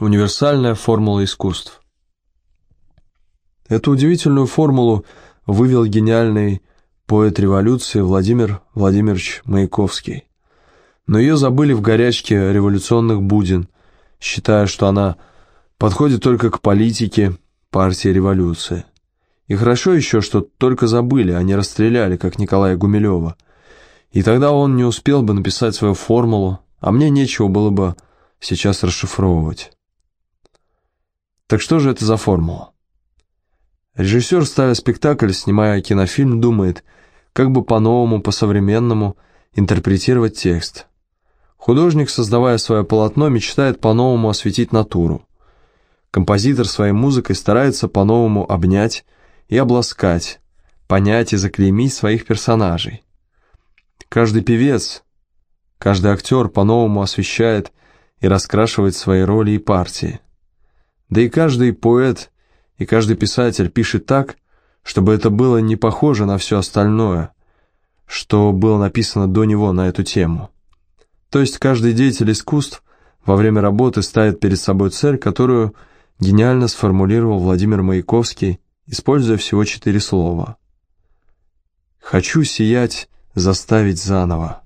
Универсальная формула искусств. Эту удивительную формулу вывел гениальный поэт революции Владимир Владимирович Маяковский. Но ее забыли в горячке революционных будин, считая, что она подходит только к политике партии революции. И хорошо еще, что только забыли, а не расстреляли, как Николая Гумилева. И тогда он не успел бы написать свою формулу, а мне нечего было бы сейчас расшифровывать. Так что же это за формула? Режиссер, ставя спектакль, снимая кинофильм, думает, как бы по-новому, по-современному интерпретировать текст. Художник, создавая свое полотно, мечтает по-новому осветить натуру. Композитор своей музыкой старается по-новому обнять и обласкать, понять и заклеймить своих персонажей. Каждый певец, каждый актер по-новому освещает и раскрашивает свои роли и партии. Да и каждый поэт и каждый писатель пишет так, чтобы это было не похоже на все остальное, что было написано до него на эту тему. То есть каждый деятель искусств во время работы ставит перед собой цель, которую гениально сформулировал Владимир Маяковский, используя всего четыре слова. «Хочу сиять, заставить заново».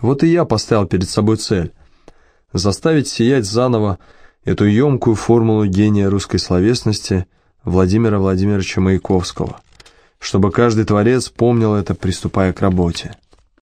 Вот и я поставил перед собой цель – заставить сиять заново эту емкую формулу гения русской словесности Владимира Владимировича Маяковского, чтобы каждый творец помнил это, приступая к работе.